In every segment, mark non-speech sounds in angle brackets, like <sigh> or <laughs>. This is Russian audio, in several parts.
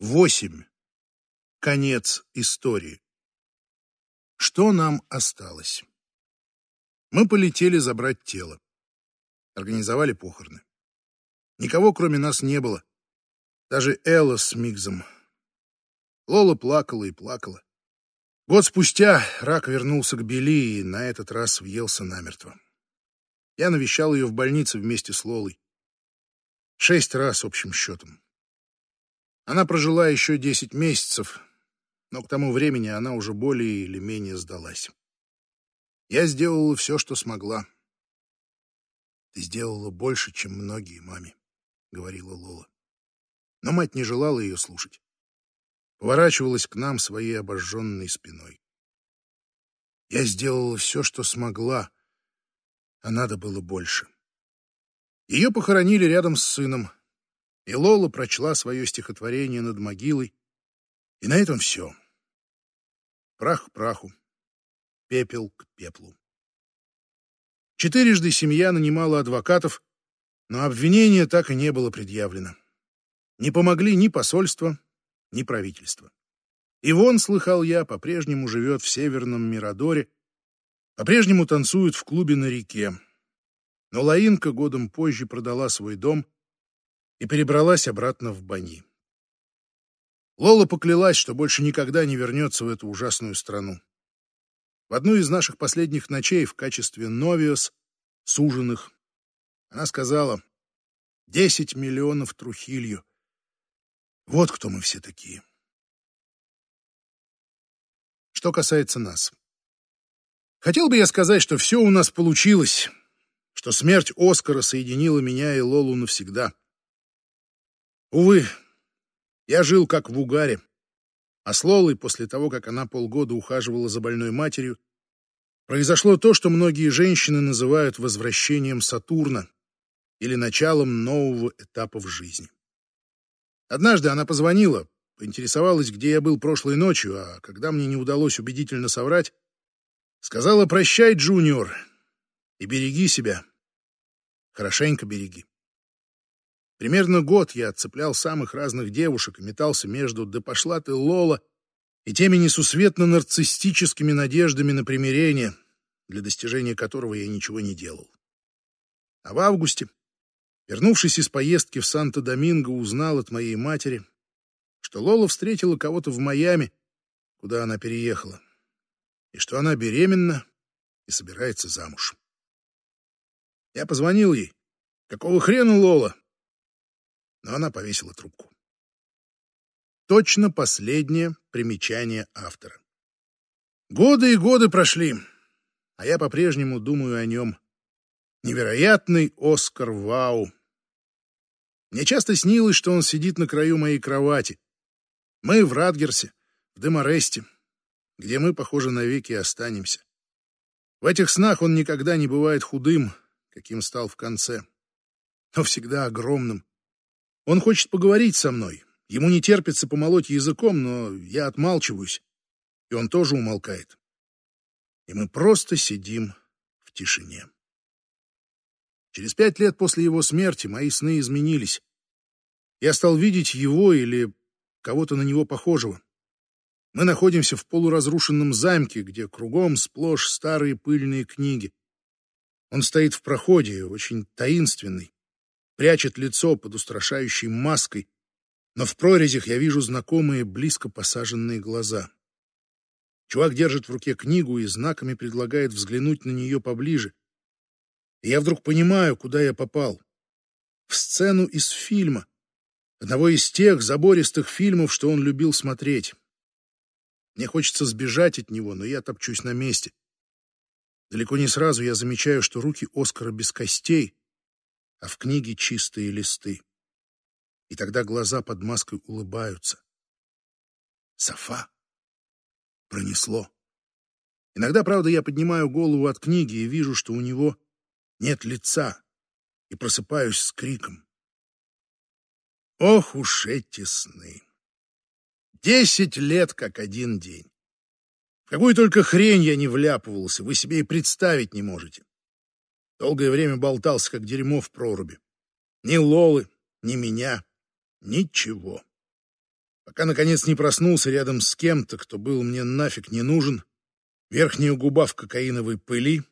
Восемь. Конец истории. Что нам осталось? Мы полетели забрать тело. Организовали похороны. Никого, кроме нас, не было. Даже Элла с Мигзом. Лола плакала и плакала. Год спустя рак вернулся к Бели и на этот раз въелся намертво. Я навещал ее в больнице вместе с Лолой. Шесть раз общим счетом. Она прожила еще десять месяцев, но к тому времени она уже более или менее сдалась. Я сделала все, что смогла. Ты сделала больше, чем многие, маме, — говорила Лола. Но мать не желала ее слушать. Поворачивалась к нам своей обожженной спиной. Я сделала все, что смогла, а надо было больше. Ее похоронили рядом с сыном, и Лола прочла свое стихотворение над могилой, и на этом все. Прах к праху, пепел к пеплу. Четырежды семья нанимала адвокатов, но обвинение так и не было предъявлено. Не помогли ни посольство, ни правительство. Ивон, слыхал я, по-прежнему живет в северном Мирадоре, по-прежнему танцует в клубе на реке. Но Лаинка годом позже продала свой дом — и перебралась обратно в Бани. Лола поклялась, что больше никогда не вернется в эту ужасную страну. В одну из наших последних ночей в качестве новиос, суженных, она сказала «Десять миллионов трухилью. Вот кто мы все такие». Что касается нас. Хотел бы я сказать, что все у нас получилось, что смерть Оскара соединила меня и Лолу навсегда. Увы, я жил как в угаре. А с Лолой, после того, как она полгода ухаживала за больной матерью, произошло то, что многие женщины называют возвращением Сатурна или началом нового этапа в жизни. Однажды она позвонила, поинтересовалась, где я был прошлой ночью, а когда мне не удалось убедительно соврать, сказала «Прощай, Джуниор, и береги себя. Хорошенько береги». Примерно год я отцеплял самых разных девушек и метался между «Да пошла ты, Лола» и теми несусветно-нарциссическими надеждами на примирение, для достижения которого я ничего не делал. А в августе, вернувшись из поездки в Санто-Доминго, узнал от моей матери, что Лола встретила кого-то в Майами, куда она переехала, и что она беременна и собирается замуж. Я позвонил ей. «Какого хрена, Лола? Но она повесила трубку. Точно последнее примечание автора. Годы и годы прошли, а я по-прежнему думаю о нем. Невероятный Оскар Вау. Мне часто снилось, что он сидит на краю моей кровати. Мы в Радгерсе, в Деморесте, где мы, похоже, навеки останемся. В этих снах он никогда не бывает худым, каким стал в конце, но всегда огромным, он хочет поговорить со мной. Ему не терпится помолоть языком, но я отмалчиваюсь, и он тоже умолкает. И мы просто сидим в тишине. Через пять лет после его смерти мои сны изменились. Я стал видеть его или кого-то на него похожего. Мы находимся в полуразрушенном замке, где кругом сплошь старые пыльные книги. Он стоит в проходе, очень таинственный прячет лицо под устрашающей маской, но в прорезях я вижу знакомые, близко посаженные глаза. Чувак держит в руке книгу и знаками предлагает взглянуть на нее поближе. И я вдруг понимаю, куда я попал. В сцену из фильма. Одного из тех забористых фильмов, что он любил смотреть. Мне хочется сбежать от него, но я топчусь на месте. Далеко не сразу я замечаю, что руки Оскара без костей, а в книге чистые листы. И тогда глаза под маской улыбаются. Софа. Пронесло. Иногда, правда, я поднимаю голову от книги и вижу, что у него нет лица, и просыпаюсь с криком. Ох уж эти сны! Десять лет как один день. В какую только хрень я не вляпывался, вы себе и представить не можете. Долгое время болтался, как дерьмо в проруби. Ни Лолы, ни меня, ничего. Пока наконец, не проснулся рядом с кем-то, кто был мне нафиг не нужен, верхняя губа в кокаиновой пыли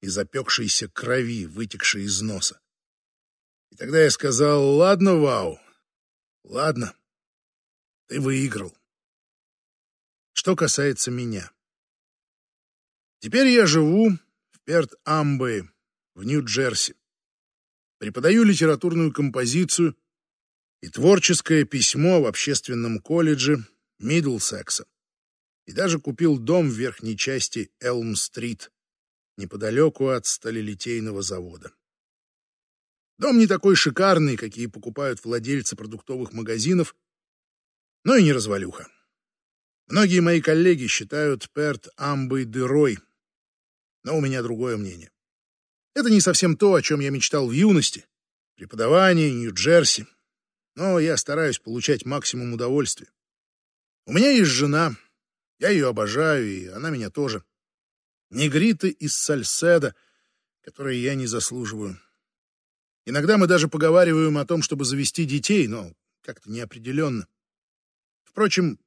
и запекшейся крови, вытекшей из носа. И тогда я сказал, ладно, Вау, ладно, ты выиграл. Что касается меня. Теперь я живу в Перт-Амбе, в Нью-Джерси. Преподаю литературную композицию и творческое письмо в общественном колледже Мидлсекса. И даже купил дом в верхней части Элм-стрит, неподалеку от сталелитейного завода. Дом не такой шикарный, какие покупают владельцы продуктовых магазинов, но и не развалюха. Многие мои коллеги считают Перт амбой дырой, но у меня другое мнение. Это не совсем то, о чем я мечтал в юности. Преподавание, Нью-Джерси. Но я стараюсь получать максимум удовольствия. У меня есть жена. Я ее обожаю, и она меня тоже. Негриты из Сальседа, которые я не заслуживаю. Иногда мы даже поговариваем о том, чтобы завести детей, но как-то неопределенно. Впрочем,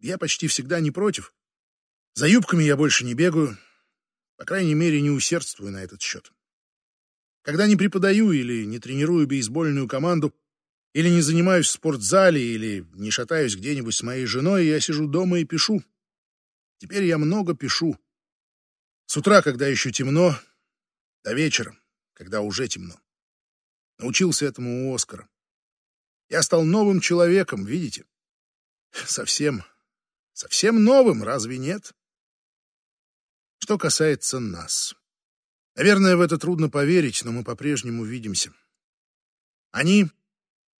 я почти всегда не против. За юбками я больше не бегаю, по крайней мере, не усердствую на этот счет. Когда не преподаю или не тренирую бейсбольную команду, или не занимаюсь в спортзале, или не шатаюсь где-нибудь с моей женой, я сижу дома и пишу. Теперь я много пишу. С утра, когда еще темно, до вечера, когда уже темно. Научился этому у Оскара. Я стал новым человеком, видите? <laughs> Совсем, совсем новым, разве нет? Что касается нас. Наверное, в это трудно поверить, но мы по-прежнему видимся. Они,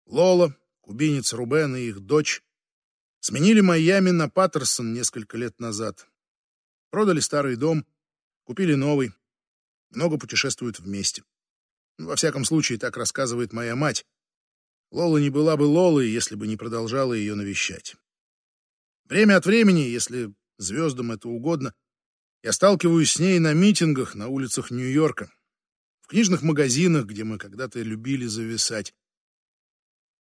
Лола, кубинец Рубен и их дочь, сменили Майами на Паттерсон несколько лет назад. Продали старый дом, купили новый, много путешествуют вместе. Во всяком случае, так рассказывает моя мать. Лола не была бы Лолой, если бы не продолжала ее навещать. Время от времени, если звездам это угодно, я сталкиваюсь с ней на митингах на улицах Нью-Йорка, в книжных магазинах, где мы когда-то любили зависать.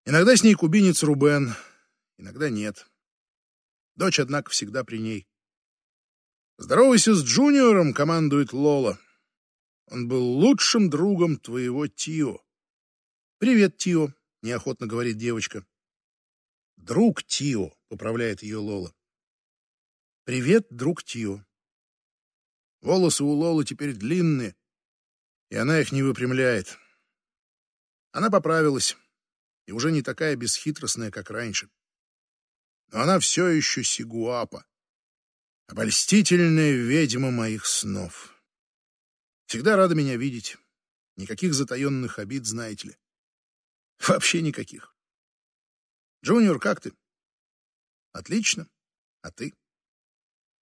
Иногда с ней кубинец Рубен, иногда нет. Дочь, однако, всегда при ней. «Здоровайся с Джуниором», — командует Лола. «Он был лучшим другом твоего Тио». «Привет, Тио», — неохотно говорит девочка. «Друг Тио», — поправляет ее Лола. «Привет, друг Тио». Волосы у Лолы теперь длинные, и она их не выпрямляет. Она поправилась и уже не такая бесхитростная, как раньше. Но она все еще сигуапа, обольстительная ведьма моих снов. Всегда рада меня видеть. Никаких затаенных обид, знаете ли. Вообще никаких. Джуниор, как ты? Отлично. А ты?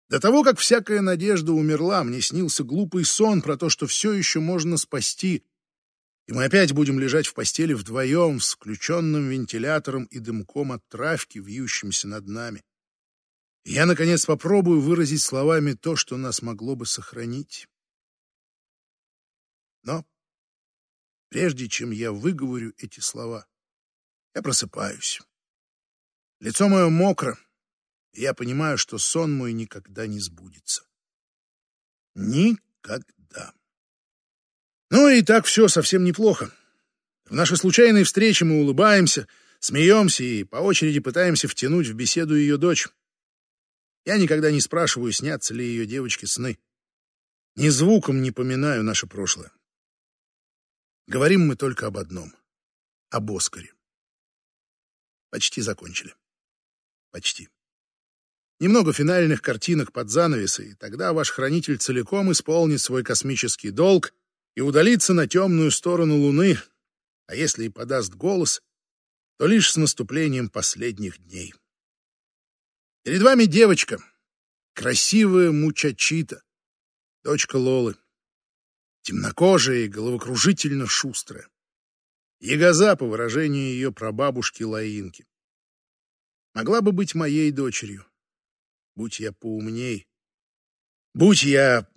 До того, как всякая надежда умерла, мне снился глупый сон про то, что все еще можно спасти, и мы опять будем лежать в постели вдвоем с включенным вентилятором и дымком от травки, вьющимся над нами. И я, наконец, попробую выразить словами то, что нас могло бы сохранить. Но прежде чем я выговорю эти слова, я просыпаюсь. Лицо мое мокро, я понимаю, что сон мой никогда не сбудется. Никогда. Ну и так все совсем неплохо. В наши случайные встречи мы улыбаемся, смеемся и по очереди пытаемся втянуть в беседу ее дочь. Я никогда не спрашиваю, снятся ли ее девочке сны. Ни звуком не поминаю наше прошлое. Говорим мы только об одном — об Оскаре. Почти закончили. Почти. Немного финальных картинок под занавес, и тогда ваш хранитель целиком исполнит свой космический долг и удалится на темную сторону Луны, а если и подаст голос, то лишь с наступлением последних дней. Перед вами девочка, красивая мучачита, дочка Лолы, темнокожая и головокружительно шустрая. Ягоза, по выражению ее прабабушки Лаинки. Могла бы быть моей дочерью, Будь я поумней. Будь я...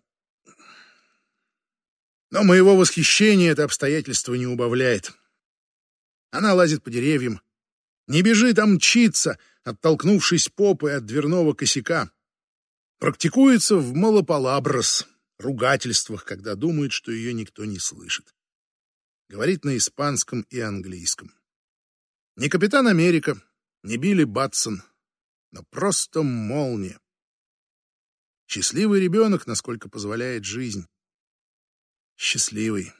Но моего восхищения это обстоятельство не убавляет. Она лазит по деревьям, не бежит, а мчится, оттолкнувшись попой от дверного косяка. Практикуется в малополаброс, ругательствах, когда думает, что ее никто не слышит. Говорит на испанском и английском. Не Капитан Америка, не Билли Батсон, но просто молния. Счастливый ребенок, насколько позволяет жизнь. Счастливый.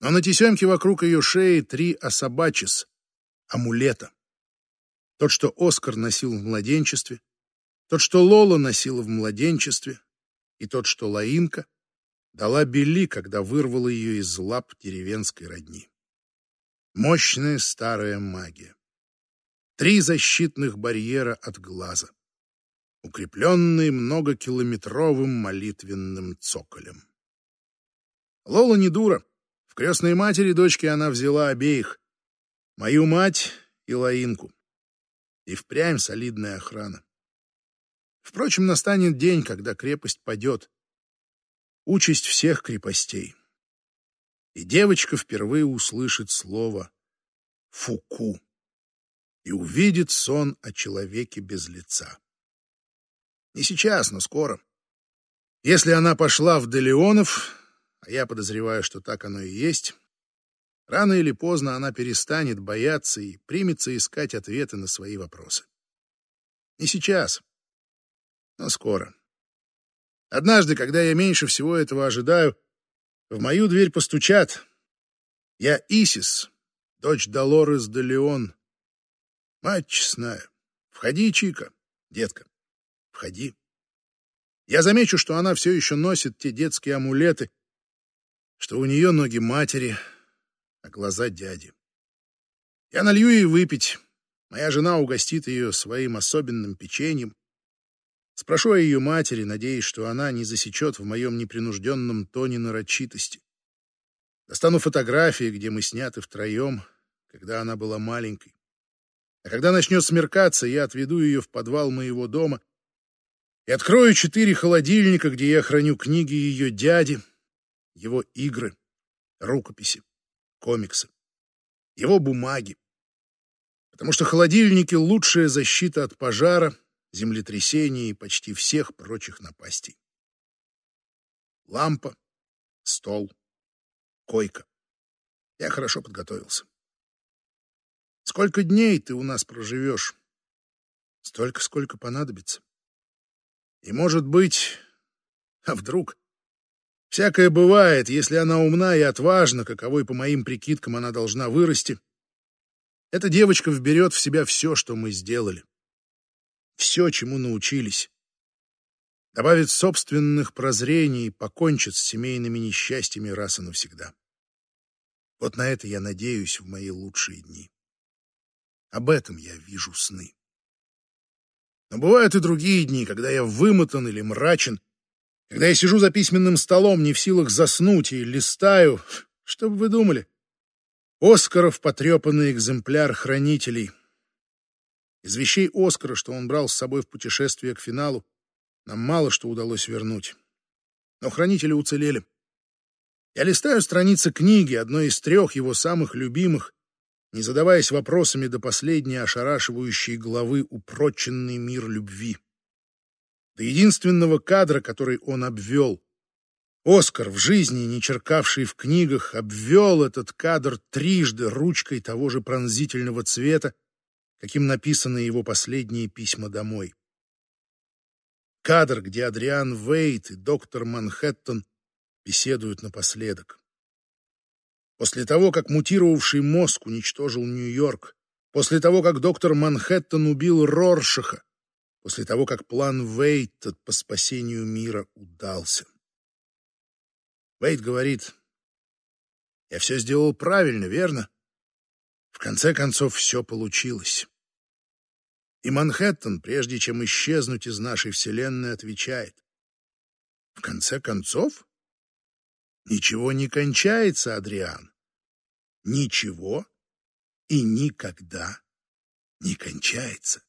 Но на тесемке вокруг ее шеи три особачис — амулета. Тот, что Оскар носил в младенчестве, тот, что Лола носила в младенчестве, и тот, что Лаинка дала Белли, когда вырвала ее из лап деревенской родни. Мощная старая магия. Три защитных барьера от глаза, укрепленные многокилометровым молитвенным цоколем. Лола не дура. В крестной матери дочки она взяла обеих. Мою мать и Лаинку. И впрямь солидная охрана. Впрочем, настанет день, когда крепость падет. Участь всех крепостей. И девочка впервые услышит слово «фуку» и увидит сон о человеке без лица. Не сейчас, но скоро. Если она пошла в Делеонов, а я подозреваю, что так оно и есть, рано или поздно она перестанет бояться и примется искать ответы на свои вопросы. Не сейчас, но скоро. Однажды, когда я меньше всего этого ожидаю, в мою дверь постучат. Я Исис, дочь Долорес де Леон. Мать честная, входи, Чика, детка. Входи. Я замечу, что она все еще носит те детские амулеты, что у нее ноги матери, а глаза дяди. Я налью ей выпить. Моя жена угостит ее своим особенным печеньем. Спрошу о ее матери, надеясь, что она не засечет в моем непринужденном тоне нарочитости. Достану фотографии, где мы сняты втроем, когда она была маленькой. А когда начнет смеркаться, я отведу ее в подвал моего дома и открою четыре холодильника, где я храню книги ее дяди, его игры, рукописи, комиксы, его бумаги. Потому что холодильники — лучшая защита от пожара, землетрясений и почти всех прочих напастей. Лампа, стол, койка. Я хорошо подготовился. Сколько дней ты у нас проживешь? Столько, сколько понадобится. И, может быть, а вдруг? Всякое бывает, если она умна и отважна, каковой, по моим прикидкам, она должна вырасти. Эта девочка вберет в себя все, что мы сделали. Все, чему научились. Добавит собственных прозрений и покончит с семейными несчастьями раз и навсегда. Вот на это я надеюсь в мои лучшие дни. Об этом я вижу сны. Но бывают и другие дни, когда я вымотан или мрачен, когда я сижу за письменным столом, не в силах заснуть и листаю. <laughs> Что бы вы думали? Оскаров потрепанный экземпляр хранителей. Из вещей Оскара, что он брал с собой в путешествие к финалу, нам мало что удалось вернуть. Но хранители уцелели. Я листаю страницы книги, одной из трех его самых любимых, не задаваясь вопросами до последней ошарашивающей главы «Упроченный мир любви». До единственного кадра, который он обвел. Оскар, в жизни не черкавший в книгах, обвел этот кадр трижды ручкой того же пронзительного цвета, каким написаны его последние письма домой. Кадр, где Адриан Вейт и доктор Манхэттен беседуют напоследок. После того, как мутировавший мозг уничтожил Нью-Йорк, после того, как доктор Манхэттен убил Роршаха, после того, как план Вейта по спасению мира удался. Вейт говорит, «Я все сделал правильно, верно?» В конце концов, все получилось. И Манхэттен, прежде чем исчезнуть из нашей Вселенной, отвечает, «В конце концов, Ничего не кончается, Адриан. Ничего и никогда не кончается.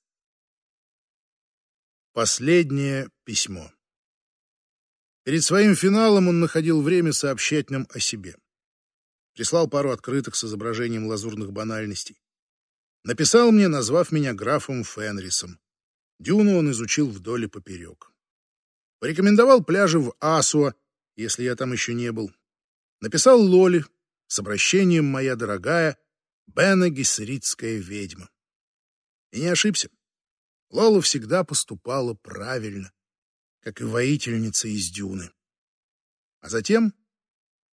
Последнее письмо. Перед своим финалом он находил время сообщать нам о себе. Прислал пару открыток с изображением лазурных банальностей. Написал мне, назвав меня графом Фенрисом. Дюну он изучил вдоль и поперек. Порекомендовал пляжи в Асуа, если я там еще не был. Написал Лоли с обращением «Моя дорогая Бена Гессеритская ведьма». И не ошибся. Лола всегда поступала правильно, как и воительница из Дюны. А затем,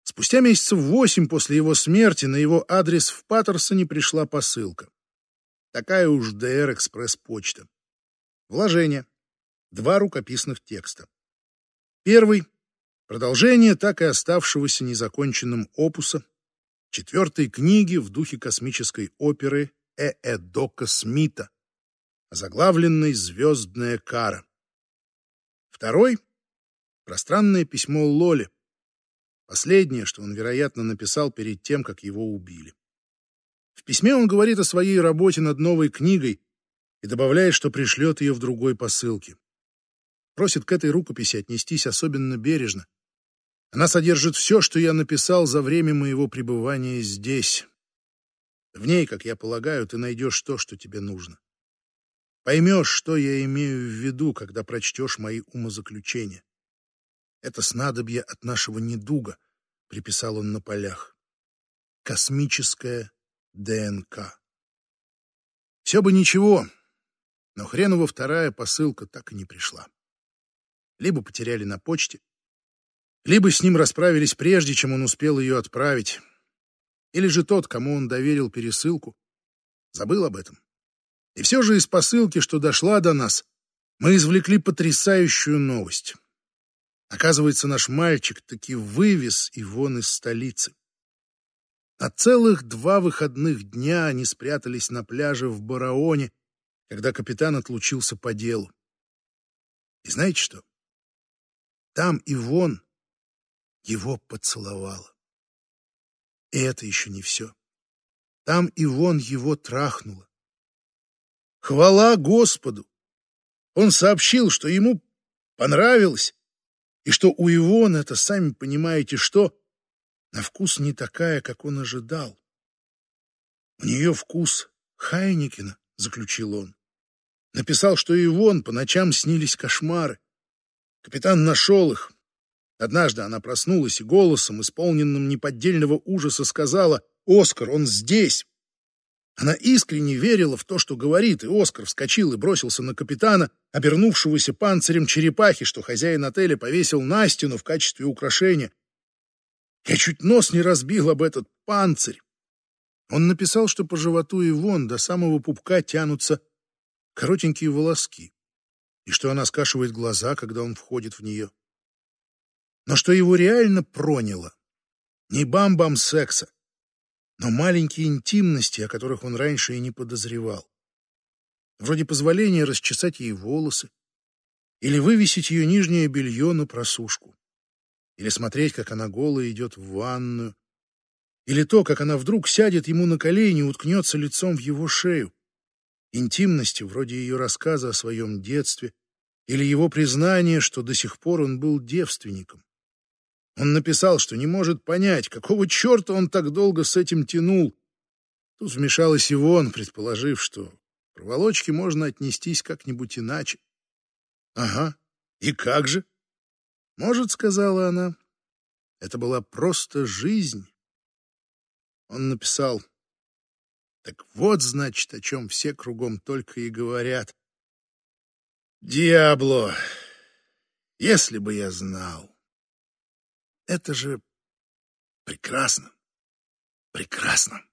спустя месяцев восемь после его смерти, на его адрес в Паттерсоне пришла посылка. Такая уж ДР-экспресс-почта. Вложение. Два рукописных текста. Первый — продолжение так и оставшегося незаконченным опуса, четвертой книги в духе космической оперы Ээдока Смита, озаглавленной «Звездная кара». Второй — пространное письмо Лоли, последнее, что он, вероятно, написал перед тем, как его убили. В письме он говорит о своей работе над новой книгой и добавляет, что пришлет ее в другой посылке. Просит к этой рукописи отнестись особенно бережно. Она содержит все, что я написал за время моего пребывания здесь. В ней, как я полагаю, ты найдешь то, что тебе нужно. Поймешь, что я имею в виду, когда прочтешь мои умозаключения. Это снадобье от нашего недуга, приписал он на полях. Космическая ДНК. Все бы ничего, но хренова вторая посылка так и не пришла. Либо потеряли на почте, либо с ним расправились прежде, чем он успел ее отправить, или же тот, кому он доверил пересылку, забыл об этом. И все же из посылки, что дошла до нас, мы извлекли потрясающую новость. Оказывается, наш мальчик таки вывез Ивон из столицы. На целых два выходных дня они спрятались на пляже в Бараоне, когда капитан отлучился по делу. И знаете что? Там Ивон его поцеловала. И это еще не все. Там Ивон его трахнула. Хвала Господу! Он сообщил, что ему понравилось, и что у Ивона это, сами понимаете, что на вкус не такая, как он ожидал. У нее вкус Хайникина, заключил он. Написал, что и вон по ночам снились кошмары. Капитан нашел их. Однажды она проснулась и голосом, исполненным неподдельного ужаса, сказала «Оскар, он здесь!» Она искренне верила в то, что говорит, и Оскар вскочил и бросился на капитана, обернувшегося панцирем черепахи, что хозяин отеля повесил на стену в качестве украшения. Я чуть нос не разбил об этот панцирь. Он написал, что по животу и вон до самого пупка тянутся коротенькие волоски, и что она скашивает глаза, когда он входит в нее. Но что его реально проняло, не бам-бам секса, но маленькие интимности, о которых он раньше и не подозревал. Вроде позволения расчесать ей волосы или вывесить ее нижнее белье на просушку или смотреть, как она голая идет в ванную, или то, как она вдруг сядет ему на колени и уткнется лицом в его шею. Интимности, вроде ее рассказа о своем детстве, или его признания, что до сих пор он был девственником. Он написал, что не может понять, какого черта он так долго с этим тянул. Тут вмешалась Ивон, предположив, что проволочки можно отнестись как-нибудь иначе. Ага, и как же? Может, сказала она, это была просто жизнь. Он написал, так вот, значит, о чем все кругом только и говорят. Диабло, если бы я знал. Это же прекрасно, прекрасно.